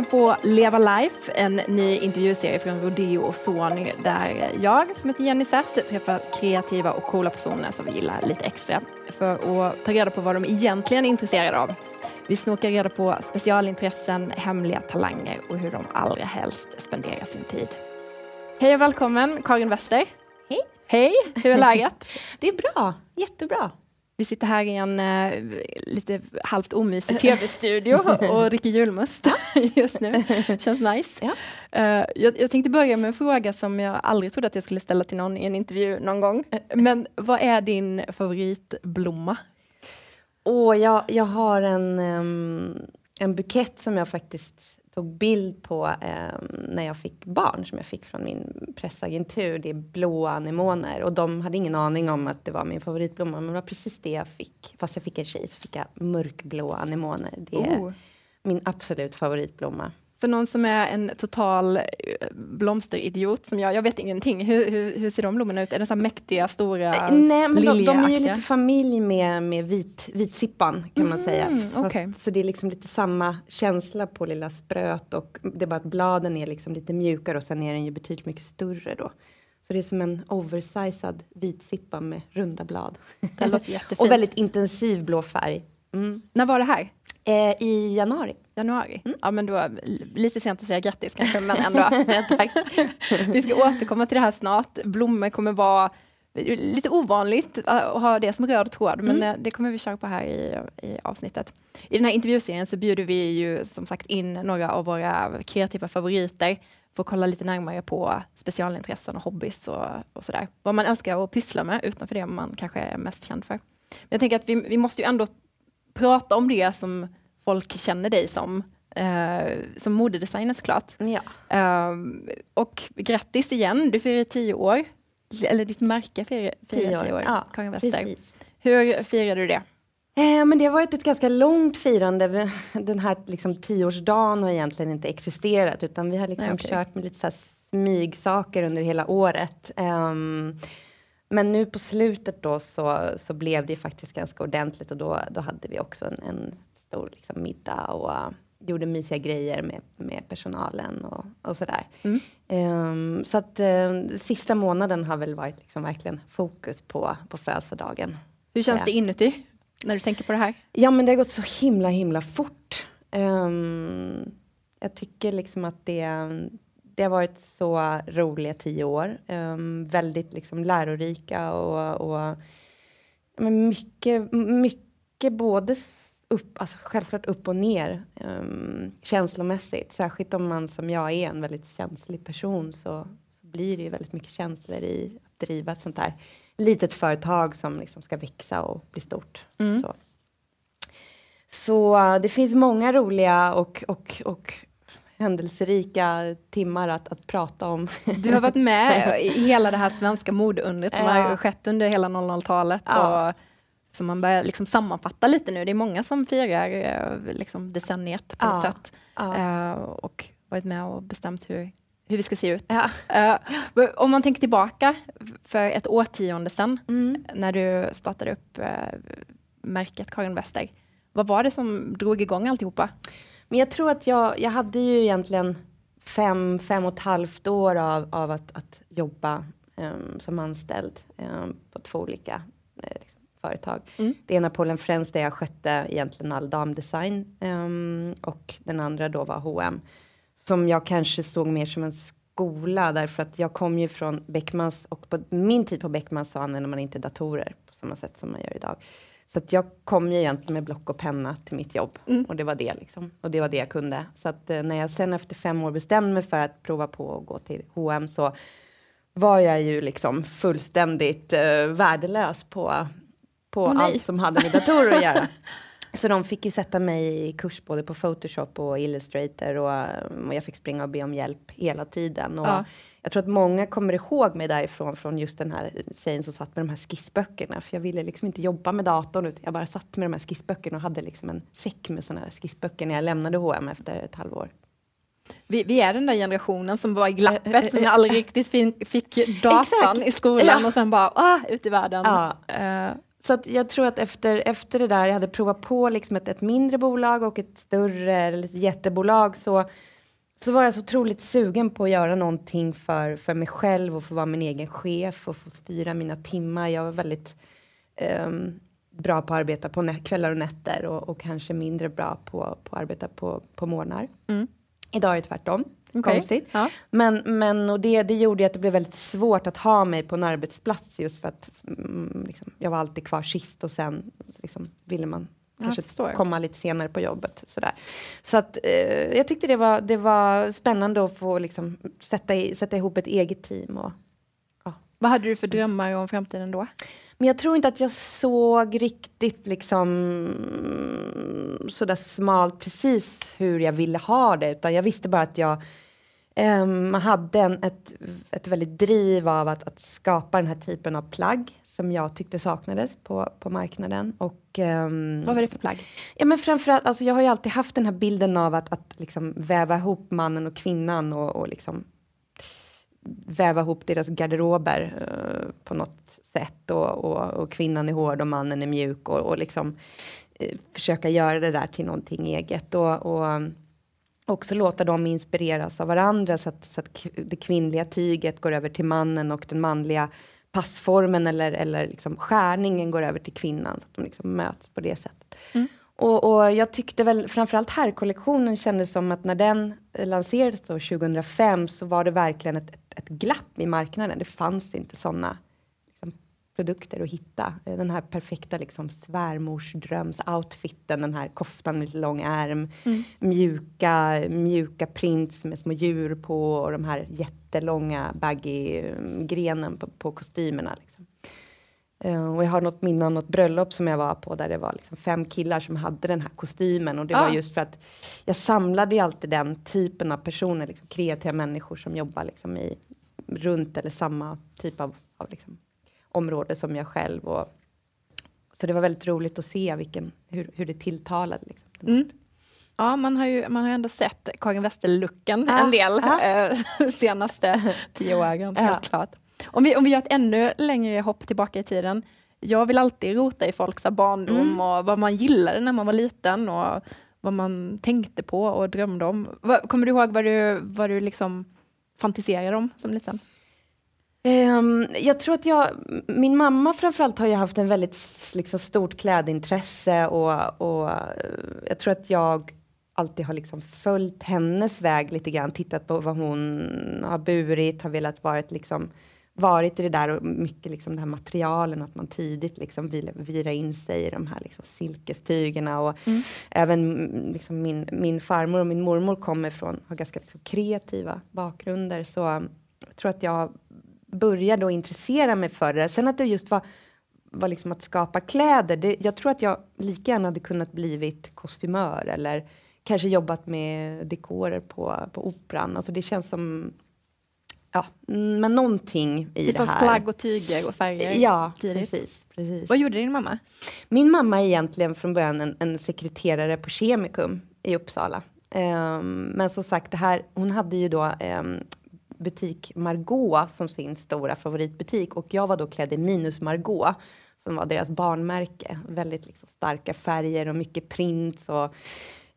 lyssnar på Leva Life, en ny intervjuserie från Rodeo och Sony där jag, som heter Jenny Zett, träffar kreativa och coola personer som vi gillar lite extra för att ta reda på vad de egentligen är intresserade av. Vi snokar reda på specialintressen, hemliga talanger och hur de allra helst spenderar sin tid. Hej och välkommen Karin Wester. Hej. Hej, hur är läget? Det är bra, jättebra. Vi sitter här i en uh, lite halvt omysig tv-studio och dricker julmust just nu. Känns nice. Ja. Uh, jag, jag, tänkte börja med en fråga som jag aldrig trodde att jag skulle ställa till någon i en intervju någon gång. Men vad är din favoritblomma? Oh, jag, jag har en, um, en bukett som jag faktiskt tog bild på eh, när jag fick barn som jag fick från min pressagentur. Det är blåa anemoner och de hade ingen aning om att det var min favoritblomma men det var precis det jag fick. Fast jag fick en tjej så fick jag mörkblå anemoner. Det är oh. min absolut favoritblomma. För någon som är en total eh, blomsteridiot som jag, jag vet ingenting. Hur, hur, hur ser de blommorna ut? Är det så mäktiga, stora, eh, Nej, men de, de, är ju lite familj med, med vit, vitsippan kan mm, man säga. Mm, Fast, okay. Så det är liksom lite samma känsla på lilla spröt och det är bara att bladen är liksom lite mjukare och sen är den ju betydligt mycket större då. Så det är som en oversized vitsippa med runda blad. Och väldigt intensiv blå färg. Mm. När var det här? Eh, I januari. Januari? Mm. Ja, men då, lite sent att säga grattis kanske, men ändå. Vi ska återkomma till det här snart. Blommor kommer vara lite ovanligt att ha det som röd tråd, men mm. det kommer vi köra på här i, i avsnittet. I den här intervjuserien så bjuder vi ju som sagt in några av våra kreativa favoriter för att kolla lite närmare på specialintressen och hobbys och, och sådär. Vad man önskar att pyssla med utanför det man kanske är mest känd för. Men jag tänker att vi, vi måste ju ändå prata om det som folk känner dig som. Uh, som modedesigner såklart. Ja. Uh, och grattis igen, du firar tio år. Eller ditt märke firar, firar tio år, tio år ja, Karin Wester. Hur firar du det? Eh, men det har varit ett ganska långt firande. Den här liksom, tioårsdagen har egentligen inte existerat utan vi har liksom Nej, okay. kört med lite så smygsaker under hela året. Um, men nu på slutet då så, så blev det faktiskt ganska ordentligt och då, då hade vi också en, en stor liksom, middag och uh, gjorde mysiga grejer med, med personalen och, och sådär. Mm. Um, så att uh, sista månaden har väl varit liksom verkligen fokus på, på födelsedagen. Hur känns det inuti när du tänker på det här? Ja men det har gått så himla himla fort. Um, jag tycker liksom att det det har varit så roliga tio år. Um, väldigt liksom lärorika och, och men mycket, mycket både upp, alltså självklart upp och ner um, känslomässigt. Särskilt om man som jag är en väldigt känslig person så, så blir det ju väldigt mycket känslor i att driva ett sånt här litet företag som liksom ska växa och bli stort. Mm. Så. så det finns många roliga och, och, och händelserika timmar att, att prata om. Du har varit med i hela det här svenska modeundret som ja. har skett under hela 00-talet. Ja. Och som man börjar liksom sammanfatta lite nu. Det är många som firar eh, liksom decenniet på något sätt. Uh, och varit med och bestämt hur, hur vi ska se ut. Uh, om man tänker tillbaka för ett årtionde sedan mm. när du startade upp uh, märket Karin Wester. Vad var det som drog igång alltihopa? Men jag tror att jag, jag hade ju egentligen fem, fem och ett halvt år av, av att, att jobba um, som anställd um, på två olika uh, liksom, företag. Mm. Det ena Polen Friends där jag skötte egentligen all damdesign um, och den andra då var H&M som jag kanske såg mer som en skola därför att jag kom ju från Beckmans och på min tid på Beckmans så använde man inte datorer på samma sätt som man gör idag. Så att jag kom ju egentligen med block och penna till mitt jobb mm. och det var det liksom. Och det var det jag kunde. Så att eh, när jag sen efter fem år bestämde mig för att prova på att gå till H&M så var jag ju liksom fullständigt eh, värdelös på, på oh, allt som hade med datorer att göra. Så de fick ju sätta mig i kurs både på Photoshop och Illustrator och, och jag fick springa och be om hjälp hela tiden. Och ja. Jag tror att många kommer ihåg mig därifrån från just den här tjejen som satt med de här skissböckerna. För jag ville liksom inte jobba med datorn utan jag bara satt med de här skissböckerna och hade liksom en säck med sådana här skissböcker när jag lämnade H&M efter ett halvår. Vi, vi, är den där generationen som var i glappet, som aldrig riktigt fick, datan Exakt. i skolan ja. och sen bara ah, ut i världen. Ja. Uh, så att jag tror att efter, efter det där, jag hade provat på liksom ett, ett mindre bolag och ett större, eller ett jättebolag, så, så var jag så otroligt sugen på att göra någonting för, för mig själv och få vara min egen chef och få styra mina timmar. Jag var väldigt um, bra på att arbeta på kvällar och nätter och, och, kanske mindre bra på, på att arbeta på, på morgnar. Mm. Idag är det tvärtom. Okay. Konstigt. Ja. Men, men och det, det gjorde att det blev väldigt svårt att ha mig på en arbetsplats just för att mm, liksom, jag var alltid kvar sist och sen liksom, ville man kanske komma lite senare på jobbet. Sådär. Så att eh, jag tyckte det var, det var spännande att få liksom, sätta, i, sätta ihop ett eget team. Och. Vad hade du för drömmar om framtiden då? Men jag tror inte att jag såg riktigt liksom sådär smalt precis hur jag ville ha det, utan jag visste bara att jag um, hade en, ett, ett väldigt driv av att, att skapa den här typen av plagg som jag tyckte saknades på, på marknaden. Och, um, Vad var det för plagg? Ja, men framförallt, alltså, jag har ju alltid haft den här bilden av att, att liksom väva ihop mannen och kvinnan och, och liksom väva ihop deras garderober uh, på något sätt och, och, och, kvinnan är hård och mannen är mjuk och, och liksom uh, försöka göra det där till någonting eget och, och också låta dem inspireras av varandra så att, så att det kvinnliga tyget går över till mannen och den manliga passformen eller, eller liksom skärningen går över till kvinnan så att de liksom möts på det sättet. Mm. Och, och, jag tyckte väl framförallt herrkollektionen kändes som att när den lanserades då 2005 så var det verkligen ett, ett, glapp i marknaden. Det fanns inte sådana liksom, produkter att hitta. Den här perfekta liksom, svärmorsdröms-outfiten, den här koftan med lång ärm, mm. mjuka, mjuka prints med små djur på och de här jättelånga baggy-grenen på, på kostymerna. Liksom. Uh, och jag har något minne av något bröllop som jag var på där det var liksom fem killar som hade den här kostymen och det ah. var just för att jag samlade ju alltid den typen av personer, liksom, kreativa människor som jobbar liksom i runt eller samma typ av, av liksom, område som jag själv. Och, så det var väldigt roligt att se vilken, hur, hur det tilltalade. Liksom, mm. Ja, man har ju man har ändå sett Karin Wester-looken ja, en del ja. eh, senaste tio åren, helt klart. Om vi, om vi gör ett ännu längre hopp tillbaka i tiden. Jag vill alltid rota i folks barndom mm. och vad man gillade när man var liten och vad man tänkte på och drömde om. Kommer du ihåg vad du, vad du liksom fantiserade om som liten? Um, jag tror att jag, min mamma framförallt har ju haft en väldigt liksom, stort klädintresse och, och jag tror att jag alltid har liksom följt hennes väg lite grann, tittat på vad hon har burit, har velat vara liksom varit i det där och mycket liksom det här materialen, att man tidigt liksom vill vira in sig i de här liksom silkestygerna och mm. även liksom min, min farmor och min mormor kommer från, har ganska liksom kreativa bakgrunder så jag tror att jag började att intressera mig för det. Sen att det just var, var liksom att skapa kläder, det, jag tror att jag lika gärna hade kunnat blivit kostymör eller kanske jobbat med dekorer på, på operan. Alltså det känns som ja, men någonting i det, det här. plagg och tyger och färger? Ja, precis, precis. Vad gjorde din mamma? Min mamma är egentligen från början en, en sekreterare på Kemikum i Uppsala. Um, men som sagt, det här, hon hade ju då um, butik Margot som sin stora favoritbutik och jag var då klädd i Minus Margot som var deras barnmärke. Väldigt liksom starka färger och mycket prints och Eh,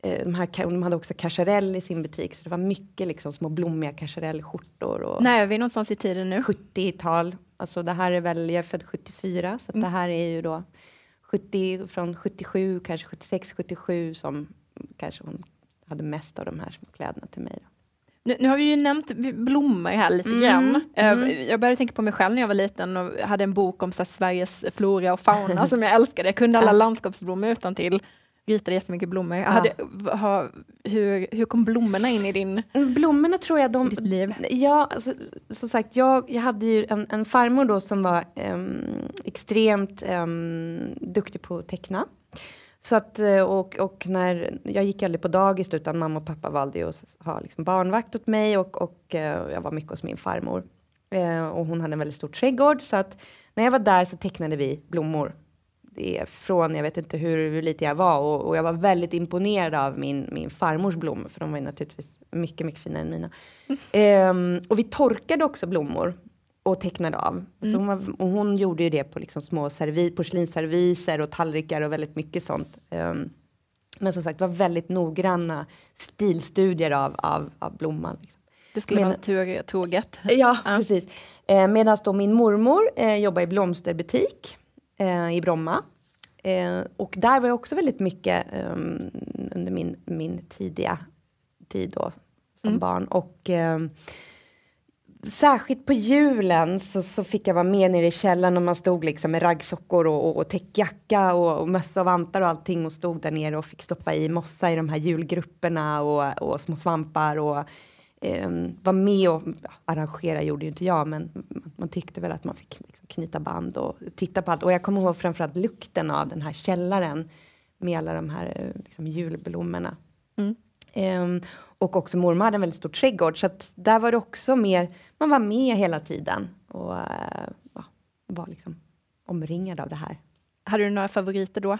de, här, de hade också cacharell i sin butik, så det var mycket liksom små blommiga cacharellskjortor. När är vi någonstans i tiden nu? 70-tal. Alltså det här är väl, jag är född 74, så mm. det här är ju då 70, från 77, kanske 76, 77 som kanske hon hade mest av de här kläderna till mig. Nu, nu, har vi ju nämnt blommor här lite mm, grann. Mm. Jag började tänka på mig själv när jag var liten och hade en bok om så här, Sveriges flora och fauna som jag älskade. Jag kunde alla landskapsblommor utan till ritade jättemycket blommor. Ja. Hade, ha, hur, hur kom blommorna in i din, mm, blommorna tror jag de, ditt liv? Ja, alltså, som sagt, jag, jag hade ju en, en farmor då som var um, extremt um, duktig på att teckna. Så att, eh, och, och när, jag gick aldrig på dagis utan mamma och pappa valde att ha liksom barnvakt åt mig och, och uh, jag var mycket hos min farmor. Uh, och hon hade en väldigt stor trädgård så att när jag var där så tecknade vi blommor det från, jag vet inte hur, lite jag var och, och, jag var väldigt imponerad av min, min farmors blommor, för de var ju naturligtvis mycket, mycket finare än mina. Mm. Um, och vi torkade också blommor. och tecknade av. Så Mm. hon, var, och hon gjorde ju det på liksom små servi, porslinsserviser och tallrikar och väldigt mycket sånt. Ehm, men som sagt var väldigt noggranna stilstudier av, av, av blomman. Liksom. Det skulle Men- vara turtroget. Ja, Ja. precis. Eh, Medan då min mormor eh, jobbar i blomsterbutik eh, i Bromma. Eh, och där var jag också väldigt mycket ehm, under min, min tidiga tid då som Mm. barn. Och ehm, särskilt på julen så, så fick jag vara med nere i källaren och man stod liksom med raggsockor och, och, och täckjacka och, och mössa och vantar och allting och stod där nere och fick stoppa i mossa i de här julgrupperna och, och små svampar och um, var med och arrangera gjorde ju inte jag, men man, tyckte väl att man fick liksom knyta band och titta på allt. Och jag kommer ihåg framförallt lukten av den här källaren med alla de här eh, liksom, julblommorna. Mm. Ehm, och också mormor hade en väldigt stor trädgård, så att där var det också mer, man var med hela tiden och ja, var liksom omringad av det här. Hade du några favoriter då?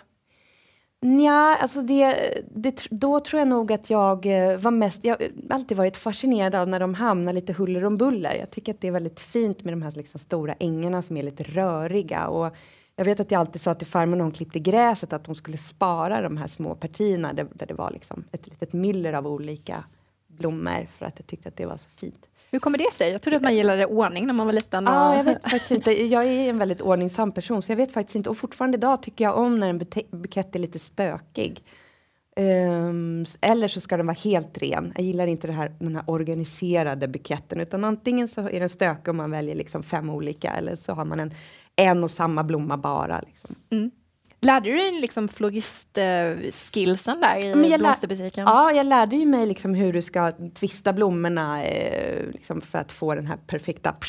Nja, alltså det, det, då tror jag nog att jag eh, var mest, jag har alltid varit fascinerad av när de hamnar lite huller om buller. Jag tycker att det är väldigt fint med de här liksom stora ängarna som är lite röriga. Och jag vet att jag alltid sa till farmor när hon klippte gräset att hon skulle spara de här små partierna där, där det var liksom ett litet myller av olika blommor för att jag tyckte att det var så fint. Hur kommer det sig? Jag trodde att man gillade ordning när man var liten. Och... Ja, jag vet faktiskt inte. Jag är en väldigt ordningsam person, så jag vet faktiskt inte. Och fortfarande idag tycker jag om när en bukett är lite stökig. S- eller så ska den vara helt ren. Jag gillar inte det här, den här organiserade buketten, utan antingen så är den stökig om man väljer liksom fem olika, eller så har man en, en och samma blomma bara. Liksom. Mm. Lärde du dig liksom florist-skillsen där i Men blomsterbutiken? Ja, jag lärde ju mig liksom hur du ska twista blommorna eh, liksom för att få den här perfekta...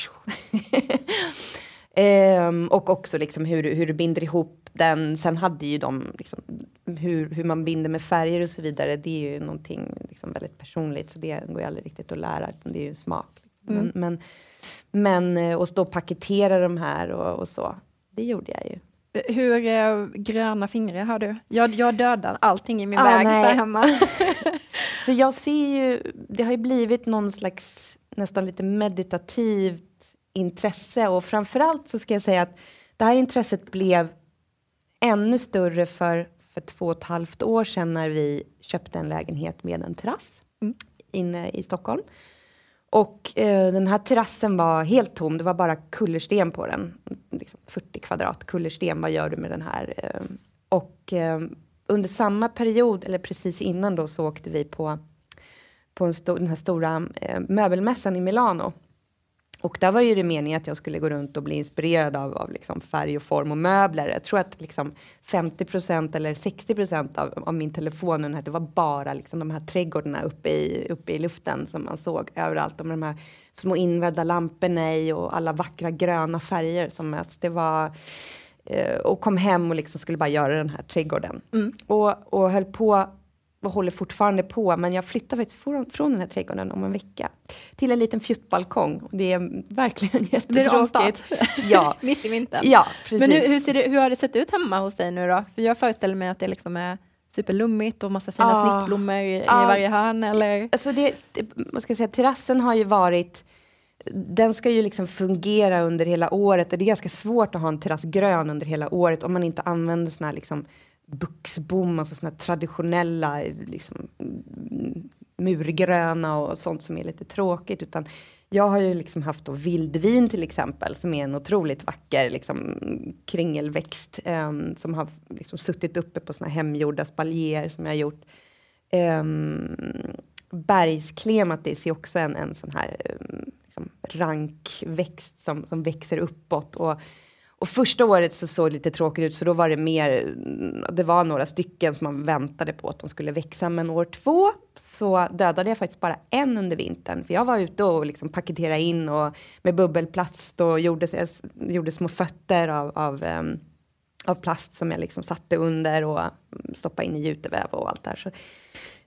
Ehm, och också liksom hur, du- hur du binder ihop den. Sen hade ju de liksom, hur, hur man binder med färger och så vidare. Det är ju någonting liksom väldigt personligt, så det går ju aldrig riktigt att lära. Det är ju en smak. Liksom. Mm. Men, men, men eh, och stå och paketera de här och, och så. Det gjorde jag ju. Hur eh, gröna fingrar har du? Jag, jag dödar allting i min Ah, väg nej. där hemma. Så jag ser ju, det har ju blivit någon slags nästan lite meditativt intresse och framförallt så ska jag säga att det här intresset blev ännu större för, för två och ett halvt år sedan när vi köpte en lägenhet med en terrass Mm. inne i Stockholm. Och eh, den här terrassen var helt tom, det var bara kullersten på den. Liksom 40 kvadrat kullersten, vad gör du med den här? Eh, och eh, under samma period, eller precis innan då, så åkte vi på, på en stor, den här stora eh, möbelmässan i Milano. Och där var ju det meningen att jag skulle gå runt och bli inspirerad av, av liksom färg och form och möbler. Jag tror att liksom 50% eller 60 av, av min telefon det var bara liksom de här trädgårdarna uppe i, uppe i luften som man såg överallt. Och med de här små invävda lamporna i och alla vackra gröna färger som möts. Det var eh, och kom hem och liksom skulle bara göra den här trädgården. Mm. Och, och höll på och håller fortfarande på, men jag flyttar faktiskt från, från den här trädgården om en vecka till en liten fjuttbalkong. Det är verkligen jättetråkigt. Ja, Mitt i vintern. ja, precis. Men hur, hur, ser det, hur har det sett ut hemma hos dig nu då? För jag föreställer mig att det liksom är superlummigt och massa fina Ah. snittblommor i, i Ah. varje hörn eller? Alltså det, vad ska säga, terrassen har ju varit den ska ju liksom fungera under hela året det är ganska svårt att ha en terrass grön under hela året om man inte använder såna här liksom buxbom, alltså såna här traditionella liksom, murgröna och sånt som är lite tråkigt. Utan jag har ju liksom haft då vildvin till exempel som är en otroligt vacker liksom, kringelväxt em, som har liksom suttit uppe på såna hemgjorda spaljer som jag har gjort. Ehm, um, bergsklematis är också en, en sån här um, liksom rankväxt som, som växer uppåt. Och, och första året så såg det lite tråkigt ut, så då var det mer, det var några stycken som man väntade på att de skulle växa. Men år två så dödade jag faktiskt bara en under vintern. För jag var ute och liksom paketerade in och med bubbelplast och gjorde, gjorde små fötter av, av um, av plast som jag liksom satte under och stoppade in i juteväv och allt det här. Så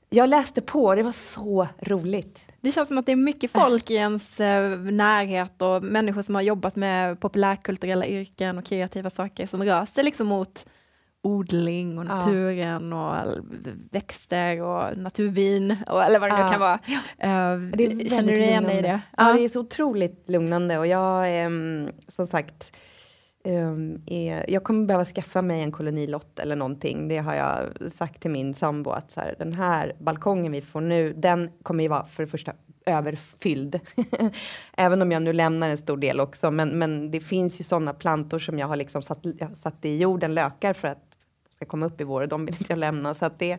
jag läste på, det var så roligt. Det känns som att det är mycket folk i ens eh, närhet och människor som har jobbat med populärkulturella yrken och kreativa saker som rör sig liksom mot, odling och naturen ja. och växter och naturvin, och, eller vad det ja. nu kan vara. Uh, känner du igen dig i det? Ja, det är så otroligt lugnande och jag, um, som sagt, um, är, jag kommer behöva skaffa mig en kolonilott eller någonting. Det har jag sagt till min sambo att så här, den här balkongen vi får nu, den kommer ju vara för det första överfylld. Även om jag nu lämnar en stor del också. Men, men det finns ju sådana plantor som jag har liksom satt, jag satt i jorden, lökar för att de ska komma upp i vår och de vill inte jag lämna. Så att det,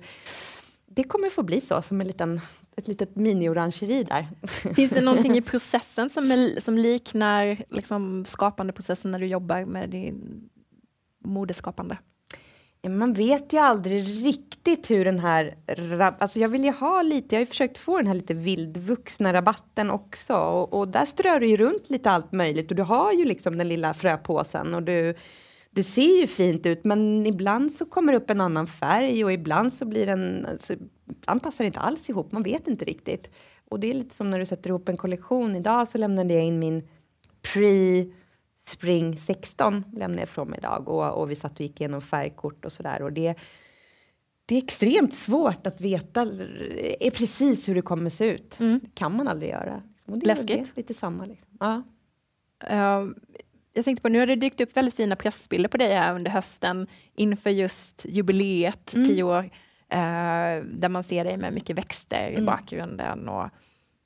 det kommer få bli så, som en liten, ett litet mini-orangeri där. Finns det någonting i processen som, är, som liknar liksom, skapandeprocessen när du jobbar med din modeskapande? man vet ju aldrig riktigt hur den här... Alltså jag vill ju ha lite, jag har ju försökt få den här lite vildvuxna rabatten också och, och där strör du ju runt lite allt möjligt och du har ju liksom den lilla fröpåsen och du det ser ju fint ut men ibland så kommer det upp en annan färg och ibland så blir den, alltså, ibland passar inte alls ihop, man vet inte riktigt. Och det är lite som när du sätter ihop en kollektion. Idag så lämnade jag in min pre Spring 16 lämnade jag ifrån mig idag och, och vi satt och gick igenom färgkort och sådär och det det är extremt svårt att veta är precis hur det kommer se ut. Mm. Det kan man aldrig göra. Och det Läskigt. Är lite samma. Liksom. Ja. Uh, jag tänkte på, nu har det dykt upp väldigt fina pressbilder på dig här under hösten inför just jubileet, mm. tio år, uh, där man ser dig med mycket växter mm. i bakgrunden. Och,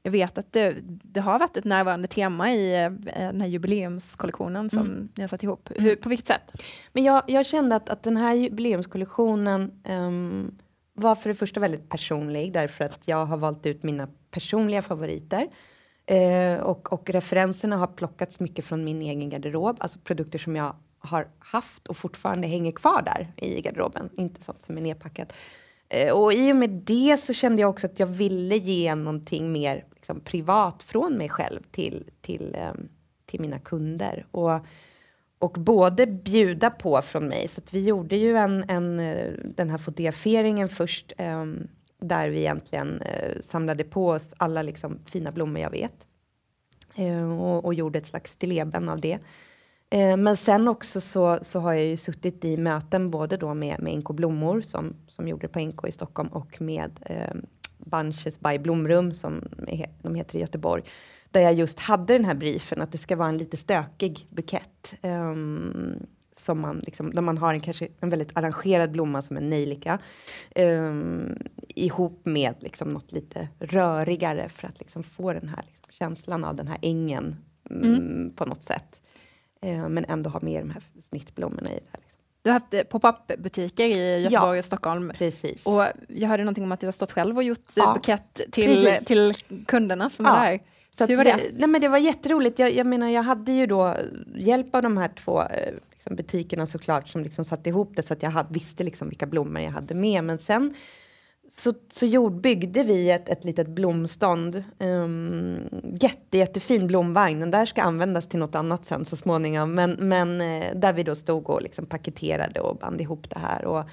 jag vet att det, det, har varit ett närvarande tema i eh, den här jubileumskollektionen som mm. ni har satt ihop. Hur, mm. på vilket sätt? Men jag, jag kände att, att den här jubileumskollektionen um, var för det första väldigt personlig därför att jag har valt ut mina personliga favoriter. Eh, och, och referenserna har plockats mycket från min egen garderob, alltså produkter som jag har haft och fortfarande hänger kvar där i garderoben, inte sånt som är nedpackat. Eh, och i och med det så kände jag också att jag ville ge någonting mer liksom, privat från mig själv till, till, eh, till mina kunder. Och, och både bjuda på från mig, så att vi gjorde ju en, en, eh, den här fotograferingen först ehm, där vi egentligen eh, samlade på oss alla liksom, fina blommor jag vet. Eh, och, och, gjorde ett slags stilleben av det. Eh, men sen också så, så har jag ju suttit i möten både då med, med NK Blommor som, som gjorde det på NK i Stockholm och med eh, Bunches by Blomrum som de heter i Göteborg. Där jag just hade den här briefen att det ska vara en lite stökig bukett. Um, som man liksom, där man har en, kanske en väldigt arrangerad blomma som en nejlika. Um, ihop med liksom något lite rörigare för att liksom få den här liksom, känslan av den här ängen mm. um, på något sätt. Eh, men ändå ha med de här snittblommorna i. Där, liksom. Du har haft eh, pop-up butiker i Göteborg och Stockholm. Precis. Och jag hörde någonting om att du har stått själv och gjort eh, ja, bukett till, till kunderna som ja. är där. Så Hur var det? Nej, men det var jätteroligt. Jag, jag menar, jag hade ju då hjälp av de här två liksom, butikerna såklart som liksom satte ihop det så att jag hade, visste liksom vilka blommor jag hade med. Men sen så, så byggde vi ett, ett litet blomstånd. Um, jätte, jättefin blomvagn. Den där ska användas till något annat sen så småningom. Men, men eh, där vi då stod och liksom paketerade och band ihop det här. Och,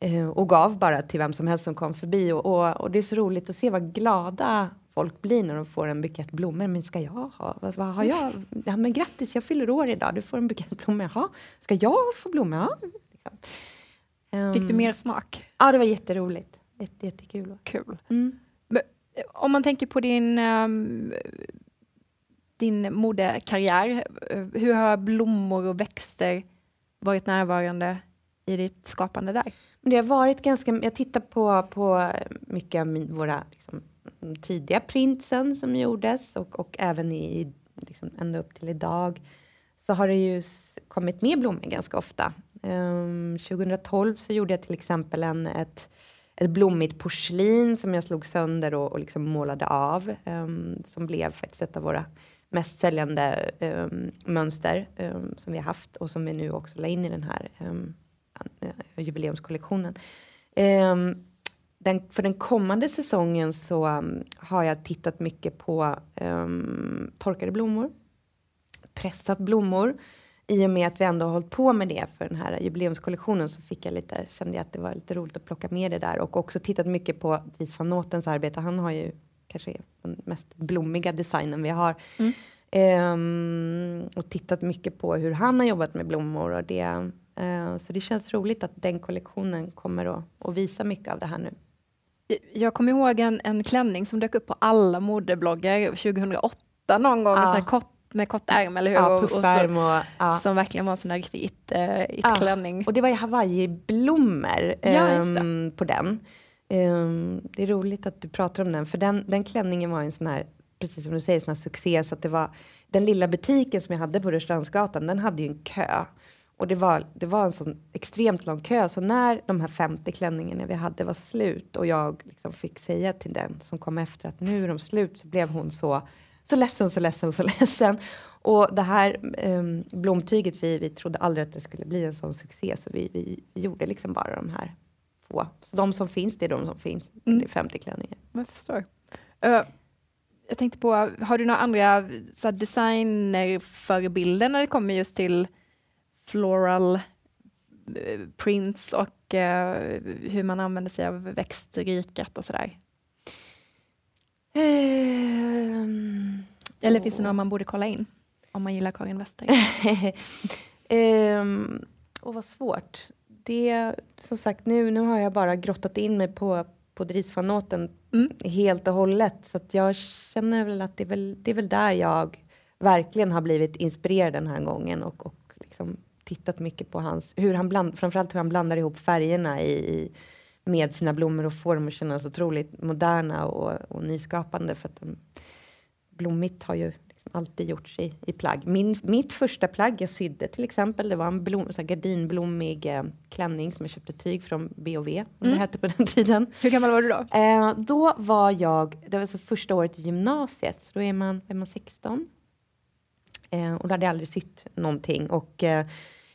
eh, och gav bara till vem som helst som kom förbi. Och, och, och, det är så roligt att se vad glada folk blir när de får en bukett blommor. Men ska jag ha? Vad, vad har jag? Ja, men grattis, jag fyller år idag. Du får en bukett blommor. Jaha, ska jag få blommor? Ja, um, Fick du mer smak? Ja, det var jätteroligt. Jätte, jättekul. Kul. Mm. Men, om man tänker på din, um, din modekarriär, eh, hur har blommor och växter varit närvarande i ditt skapande där? Det har varit ganska, jag tittar på, på mycket av våra liksom, tidiga printsen som gjordes och, och även i, liksom, ända upp till idag så har det ju kommit med blommor ganska ofta. Ehm, um, 2012 så gjorde jag till exempel en, ett ett blommigt porslin som jag slog sönder och, och liksom målade av. Um, som blev faktiskt ett av våra mest säljande um, mönster um, som vi har haft och som vi nu också la in i den här um, jubileumskollektionen. Den, för den kommande säsongen så har jag tittat mycket på torkade blommor, pressat blommor i och med att vi ändå har hållit på med det för den här jubileumskollektionen så fick jag lite, kände jag att det var lite roligt att plocka med det där och också tittat mycket på Dries van Notens arbete. Han har ju kanske den mest blommiga designen vi har. Mm. Um, och tittat mycket på hur han har jobbat med blommor och det, Eh, så det känns roligt att den kollektionen kommer att, att visa mycket av det här nu. Jag kommer ihåg en, en klänning som dök upp på alla modebloggar 2008 någon gång, ja. kort, med kort ärm, eller hur? Ja, puffärm och, och, ja. Som verkligen var en sån där riktig it-klänning. It ja. Och det var ju hawaiiblommor um, på den. Um, det är roligt att du pratar om den, för den, den klänningen var en sån här, precis som du säger, sån här succé, så att det var den lilla butiken som jag hade på Rörstrandsgatan, den hade ju en kö. Och det var, det var en sån extremt lång kö, så när de här 50 klänningarna vi hade var slut och jag liksom fick säga till den som kom efter att nu är de slut, så blev hon så, så ledsen, så ledsen, så ledsen. Och det här um, blomtyget, vi, vi trodde aldrig att det skulle bli en sån succé, så vi, vi gjorde liksom bara de här få. Så de som finns, det är de som finns. Mm. Det är 50 klänningar. Jag förstår. Uh, jag tänkte på, har du några andra så designerförebilder när det kommer just till floral eh, prints och uh, hur man använder sig av växtriket och sådär? Um, Eller finns det några man borde kolla in om man gillar Karin Wester? um, och vad svårt. Det, som sagt, nu, nu har jag bara grottat in mig på, på Drisfanoten mm. helt och hållet. Så att jag känner väl att det är väl, det är väl där jag verkligen har blivit inspirerad den här gången och, och liksom tittat mycket på hans, hur han bland, framförallt hur han blandar ihop färgerna i, med sina blommor och får dem att kännas otroligt moderna och, och nyskapande. För att de, blommigt har ju liksom alltid gjorts i, i plagg. Min, mitt första plagg jag sydde till exempel, det var en blom, så gardinblommig eh, klänning som jag köpte tyg från B&V mm. det hette på den tiden. Hur gammal var du då? Eh, då var jag, det var så första året i gymnasiet, så då är man, är man 16. Eh, och hade jag aldrig sytt någonting. Och, eh,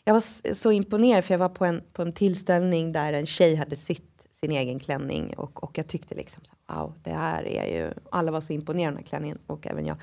jag var så imponerad för jag var på en, på en tillställning där en tjej hade sytt sin egen klänning och, och jag tyckte liksom wow, det här är ju, alla var så imponerade av den här klänningen och även jag.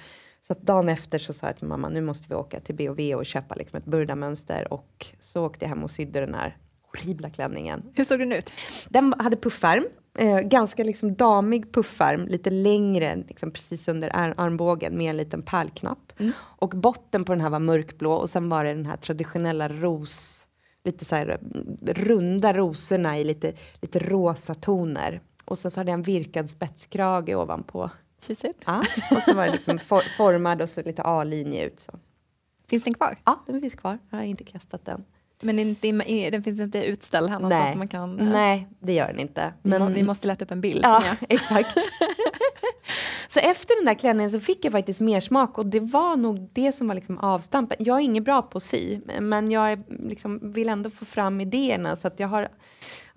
Så att dagen efter så sa jag till mamma, nu måste vi åka till B&V och köpa liksom ett Burda-mönster och så åkte jag hem och sydde den här horribla klänningen. Hur såg den ut? Den hade puffärm, eh, ganska liksom damig puffärm, lite längre, liksom precis under ar armbågen med en liten pärlknapp. Mm. Och botten på den här var mörkblå och sen var det den här traditionella ros, lite så här mm, runda rosorna i lite, lite rosa toner. Och sen så hade jag en virkad spetskrage ovanpå. Tjusigt. Ja, och så var det liksom for, formad och så lite A-linje ut. Så. Finns den kvar? Ja, den finns kvar. Jag har inte kastat den. Men inte, den finns inte utställd här någonstans? Nej, man kan, nej det gör den inte. Men... Vi måste leta upp en bild. Ja, exakt. så efter den där klänningen så fick jag faktiskt mer smak och det var nog det som var liksom avstampen. Jag är inget bra på att sy, men jag är, liksom, vill ändå få fram idéerna så att jag har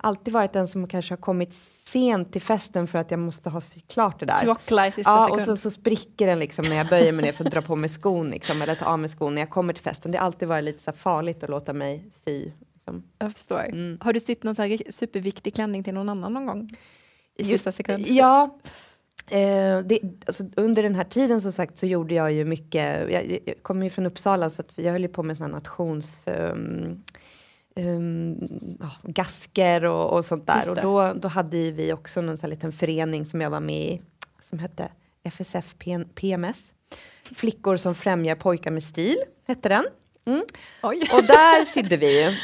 alltid varit den som kanske har kommit sent till festen för att jag måste ha klart det där. Klockla i sista ja, sekund. och så, så spricker den liksom när jag böjer mig ner för att dra på mig skon liksom, eller ta av mig skon när jag kommer till festen. Det har alltid varit lite så farligt att låta mig sy. Liksom. Jag förstår. Mm. Har du sytt någon så superviktig klänning till någon annan någon gång? I sista sekund? Ja. Eh, det, alltså, under den här tiden som sagt så gjorde jag ju mycket, jag, jag kommer ju från Uppsala så att jag höll ju på med såna nations um, um, gasker och, och sånt där. Och då, då hade vi också någon sån liten förening som jag var med i som hette FSF PMS. Flickor som främjar pojkar med stil, hette den. Mm. Och där sydde vi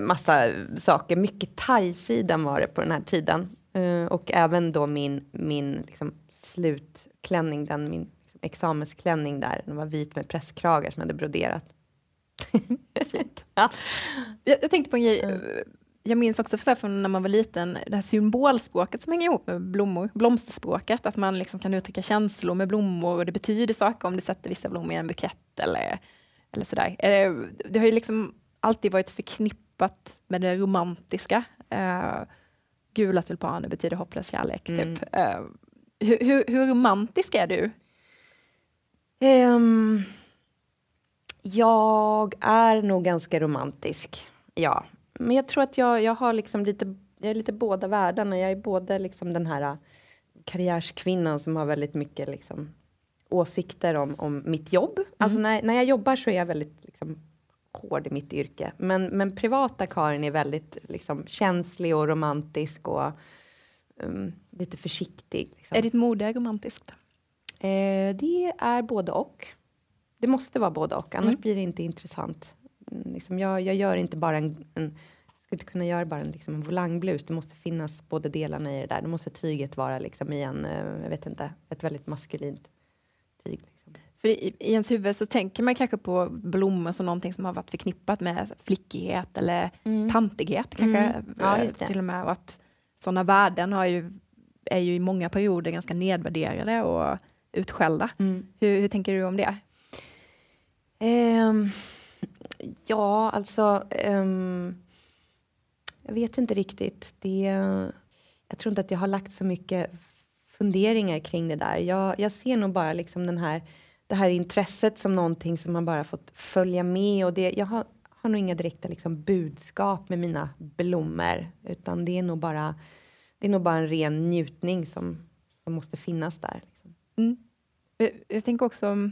massa saker. Mycket thai-sidan var det på den här tiden. Uh, och även då min, min liksom, slutklänning, den, min liksom, examensklänning där. Den var vit med presskragar som jag hade broderat. Fint. Ja. Jag, jag, tänkte på en grej. Mm. Jag minns också för från när man var liten, det här symbolspråket som hänger ihop med blommor, blomsterspråket, att man liksom kan uttrycka känslor med blommor och det betyder saker om du sätter vissa blommor i en bukett eller, eller sådär. Det har ju liksom alltid varit förknippat med det romantiska. Uh, gula tulpaner betyder hopplös kärlek. Mm. Typ. Uh, hur, hur, hur, romantisk är du? Um, jag är nog ganska romantisk, ja. Men jag tror att jag, jag har liksom lite, jag är lite båda världarna. Jag är både liksom den här äh, karriärskvinnan som har väldigt mycket liksom, åsikter om, om mitt jobb. Mm. Alltså när, när jag jobbar så är jag väldigt liksom, hård i mitt yrke. Men, men privata Karin är väldigt liksom, känslig och romantisk och um, lite försiktig. Liksom. Är ditt mode romantiskt? Eh, det är både och. Det måste vara både och, annars mm. blir det inte intressant. liksom, jag, jag gör inte bara en, en skulle inte kunna göra bara en, liksom, en volangblus. Det måste finnas båda delarna i det där. Det måste tyget vara liksom i en, eh, jag vet inte, ett väldigt maskulint tyg. Liksom. För i, i ens huvud så tänker man kanske på blommor som någonting som har varit förknippat med flickighet eller mm. tantighet kanske mm. ja, eh, till och med. Och att sådana värden har ju, är ju i många perioder ganska nedvärderade och utskällda. Mm. Hur, hur, tänker du om det? Um, ja, alltså um, jag vet inte riktigt. Det, jag tror inte att jag har lagt så mycket funderingar kring det där. Jag, jag ser nog bara liksom den här, det här intresset som någonting som man bara fått följa med. Och det, jag har, har nog inga direkta liksom budskap med mina blommor. Utan det är nog bara, det är nog bara en ren njutning som, som måste finnas där. Liksom. Mm. Jag, jag tänker också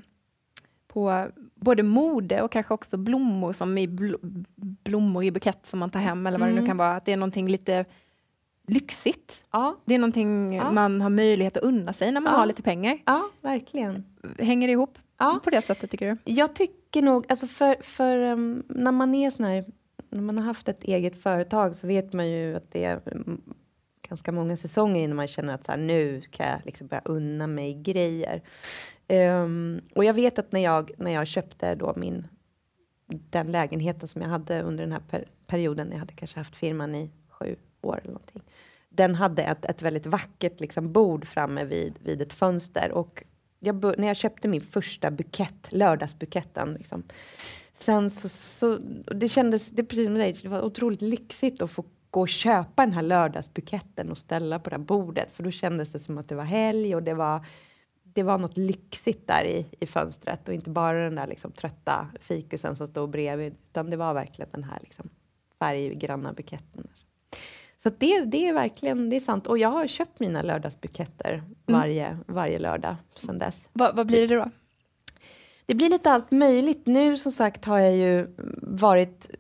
på både mode och kanske också blommor som i bl blommor i bukett som man tar hem eller vad mm. det nu mm. kan vara. Att det är någonting lite lyxigt. Ja. Det är någonting ja. man har möjlighet att unna sig när man ja. har lite pengar. Ja, verkligen. Hänger det ihop ja. på det sättet tycker du? Jag tycker nog, alltså för, för um, när man är sån här, när man har haft ett eget företag så vet man ju att det är ganska många säsonger innan man känner att så här, nu kan jag liksom börja unna mig grejer. Um, och jag vet att när jag, när jag köpte då min, den lägenheten som jag hade under den här per, perioden, jag hade kanske haft firman i sju år eller någonting. Den hade ett, ett väldigt vackert liksom, bord framme vid, vid ett fönster och jag, när jag köpte min första bukett, lördagsbuketten, liksom, sen så, så det kändes, det precis som dig, det var otroligt lyxigt att få gå och köpa den här lördagsbuketten och ställa på det här bordet, för då kändes det som att det var helg och det var det var något lyxigt där i, i fönstret och inte bara den där liksom, trötta fikusen som stod bredvid, utan det var verkligen den här liksom, färggranna buketten. Så det, det är verkligen det är sant. Och jag har köpt mina lördagsbuketter mm. varje, varje lördag sedan dess. Va, vad blir det då? Det blir lite allt möjligt. Nu som sagt har jag ju varit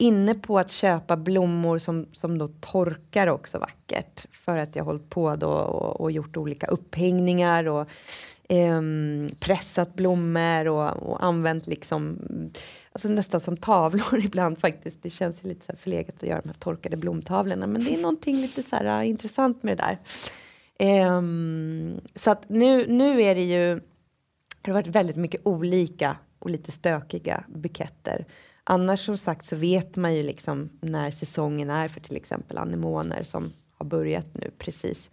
inne på att köpa blommor som, som då torkar också vackert. För att jag hållit på då och, och gjort olika upphängningar och eh, pressat blommor och, och, använt liksom alltså nästan som tavlor ibland faktiskt. Det känns lite så förlegat att göra de här torkade blomtavlorna men det är någonting lite så här, uh, intressant med det där. Eh, så att nu, nu är det ju det har varit väldigt mycket olika och lite stökiga buketter. Annars som sagt så vet man ju liksom när säsongen är för till exempel anemoner som har börjat nu precis.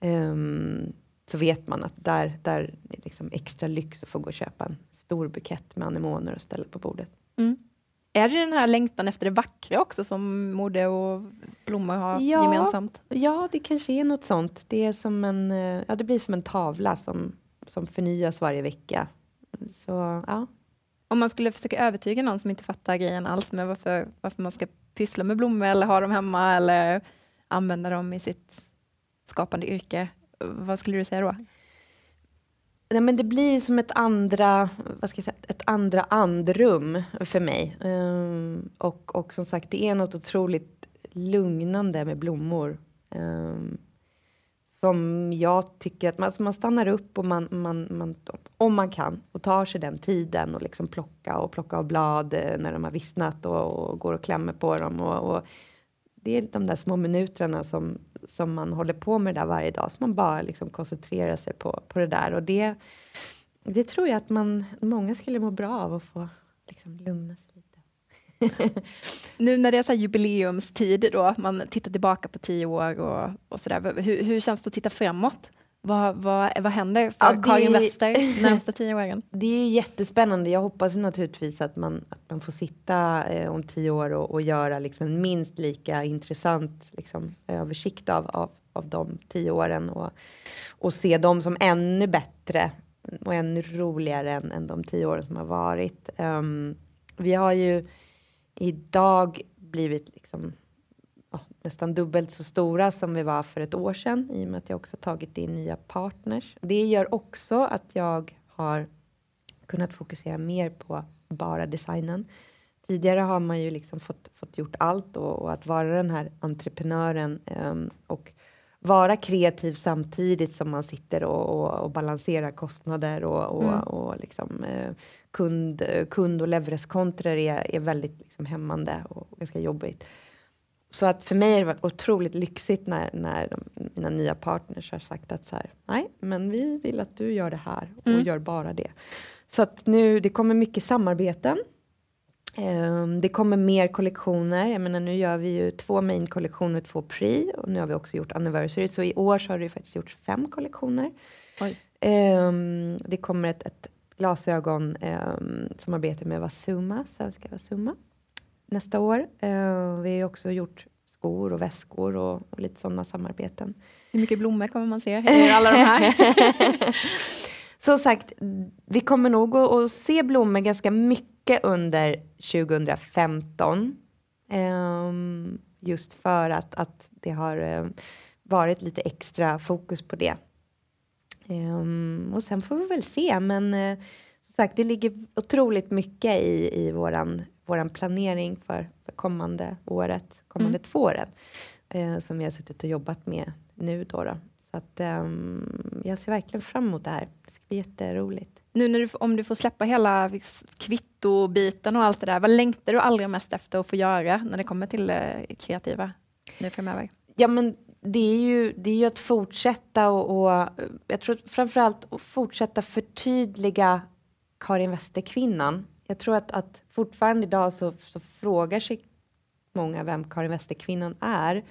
Um, så vet man att där, där är det liksom extra lyx att få gå och köpa en stor bukett med anemoner och ställa på bordet. Mm. Är det den här längtan efter det vackra också som mode och blommor har ja, gemensamt? Ja, det kanske är något sånt. Det, är som en, eh, ja, det blir som en tavla som, som förnyas varje vecka. Så ja, om man skulle försöka övertyga någon som inte fattar grejen alls med varför, varför man ska pyssla med blommor eller ha dem hemma eller använda dem i sitt skapande yrke, vad skulle du säga då? Nej, men det blir som ett andra, vad ska jag säga, ett andra andrum för mig. Um, och, och som sagt, det är något otroligt lugnande med blommor. Um, som jag tycker att man, alltså man stannar upp och man, man, man, om man kan och tar sig den tiden och liksom plocka och plocka av blad eh, när de har vissnat och, och går och klämmer på dem. Och, och, det är de där små minuterna som, som man håller på med det där varje dag, så man bara liksom koncentrerar sig på, på det där. Och det, det tror jag att man, många skulle må bra av att få liksom lugna sig nu när det är så jubileumstid då, man tittar tillbaka på tio år och, och sådär. Hur, hur känns det att titta framåt? Vad, vad, vad händer för ja, det, Karin Wester närmsta tio åren? Det är ju jättespännande. Jag hoppas naturligtvis att man, att man får sitta eh, om tio år och, och göra liksom en minst lika intressant liksom, översikt av, av, av de tio åren och, och se dem som ännu bättre och ännu roligare än, än de tio åren som har varit. Um, vi har ju idag blivit liksom, ja, nästan dubbelt så stora som vi var för ett år sedan i och med att jag också tagit in nya partners. Det gör också att jag har kunnat fokusera mer på bara designen. Tidigare har man ju liksom fått, fått gjort allt och, och att vara den här entreprenören um, och vara kreativ samtidigt som man sitter och, och, och balanserar kostnader och, och, Mm. och liksom, eh, kund, kund och leveranskontrer är, är väldigt liksom, hämmande och ganska jobbigt. Så att för mig har det varit otroligt lyxigt när, när de, mina nya partners har sagt att så här, nej, men vi vill att du gör det här och Mm. gör bara det. Så att nu, det kommer mycket samarbeten. Ehm, det kommer mer kollektioner. Jag menar, nu gör vi ju två main-kollektioner, två pre och nu har vi också gjort anniversary. Så i år så har det faktiskt gjorts fem kollektioner. Ehm, det kommer ett, ett glasögon um, samarbete med Vasuma, svenska Vasuma, nästa år. Ehm, vi har också gjort skor och väskor och, och lite sådana samarbeten. Hur mycket blommor kommer man se i alla de här? Som sagt, vi kommer nog att, att se blommor ganska mycket under 2015. Ehm, just för att, att det har eh, varit lite extra fokus på det. Ehm, och sen får vi väl se, men eh, som sagt, det ligger otroligt mycket i, i våran, våran planering för, för kommande året, kommande Mm. två åren, eh, som vi har suttit och jobbat med nu då. då. Så att ehm, jag ser verkligen fram emot det här. Det ska bli jätteroligt. Nu när du, om du får släppa hela kvittobiten och allt det där, vad längtar du allra mest efter att få göra när det kommer till eh, kreativa nu framöver? Ja, men det är ju, det är ju att fortsätta och, och eh, jag tror framförallt att fortsätta förtydliga Karin Westerkvinnan. Jag tror att, att fortfarande idag så, så frågar sig många vem Karin Westerkvinnan är.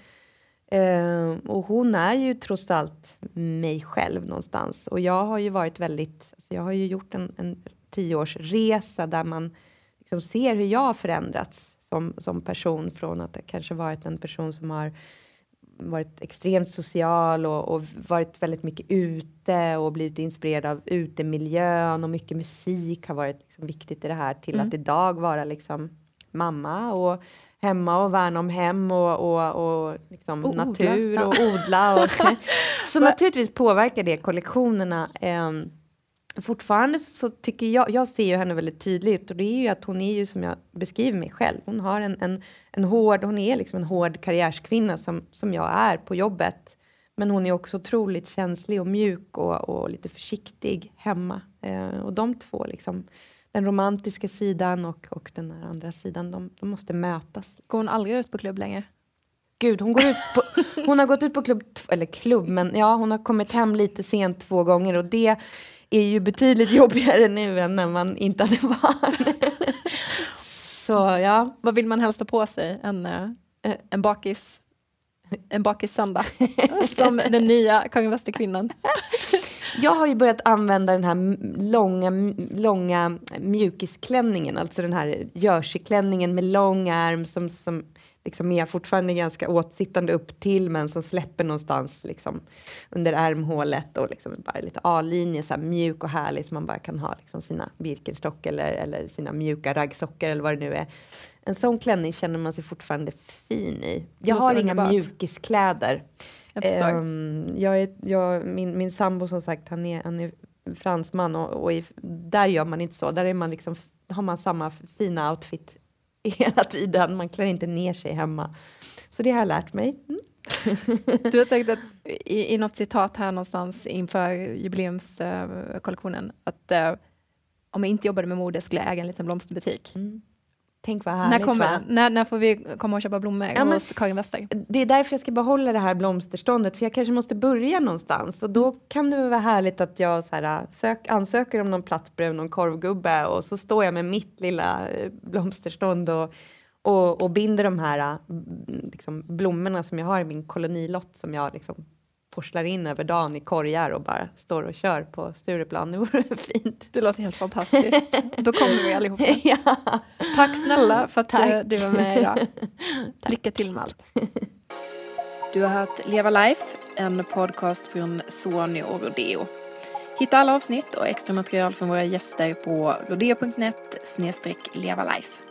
Eh, och hon är ju trots allt mig själv någonstans. Och jag har ju varit väldigt, alltså jag har ju gjort en, en tioårsresa där man liksom ser hur jag har förändrats som, som person från att kanske varit en person som har varit extremt social och, och varit väldigt mycket ute och blivit inspirerad av utemiljön och mycket musik har varit liksom viktigt i det här till Mm. att idag vara liksom mamma och hemma och värna om hem och, och, och liksom Och odla. natur Ja. och odla. Och, så naturligtvis påverkar det kollektionerna. ehm, fortfarande så tycker jag, jag ser ju henne väldigt tydligt och det är ju att hon är ju som jag beskriver mig själv. Hon har en, en, en hård, hon är liksom en hård karriärskvinna som, som jag är på jobbet. Men hon är också otroligt känslig och mjuk och, och lite försiktig hemma. Eh, och de två, liksom, den romantiska sidan och, och den här andra sidan, de, de måste mötas. Går hon aldrig ut på klubb längre? Gud, hon, går ut på, hon har gått ut på klubb, eller klubb, men ja, hon har kommit hem lite sent två gånger och det är ju betydligt jobbigare nu än när man inte hade barn. Så ja, Vad vill man helst ha på sig? En, eh, en bakis en bakis söndag som den nya Karin Westerkvinnan. jag har ju börjat använda den här långa, långa mjukisklänningen, alltså den här jerseyklänningen med lång ärm som, som liksom är fortfarande ganska åtsittande upp till men som släpper någonstans liksom under ärmhålet och liksom bara lite A-linje, så här mjuk och härlig som man bara kan ha liksom sina Birkenstock eller, eller sina mjuka raggsockor eller vad det nu är. En sån klänning känner man sig fortfarande fin i. Jag har inga underbart. mjukiskläder. Jag förstår. Ehm, jag är, jag, min, min sambo som sagt, han är, han är fransman och, och i, där gör man inte så. Där är man liksom, har man samma fina outfit hela tiden. Man klär inte ner sig hemma. Så det har jag lärt mig. Mm. Du har sagt att i, i något citat här någonstans inför jubileumskollektionen att eh, om jag inte jobbade med mode skulle jag äga en liten blomsterbutik. Tänk vad När, härligt kommer, va? när, när får vi komma och köpa blommor Ja, men- hos Karin Wester? Det är därför jag ska behålla det här blomsterståndet, för jag kanske måste börja någonstans. Och då kan det vara härligt att jag så här, sök, ansöker om någon bredvid någon korvgubbe och så står jag med mitt lilla eh, blomsterstånd och, och, och binder de här eh, liksom, blommorna som jag har i min kolonilott som jag liksom forslar in över dagen i korgar och bara står och kör på Stureplan. Det vore fint. Det låter helt fantastiskt. Då kommer vi allihopa. ja. Tack snälla för att Tack. eh, du var med idag. Lycka till med allt. Du har hört Leva Life, en podcast från Sony och Rodeo. Hitta alla avsnitt och extra material från våra gäster på rodeo.net levalife.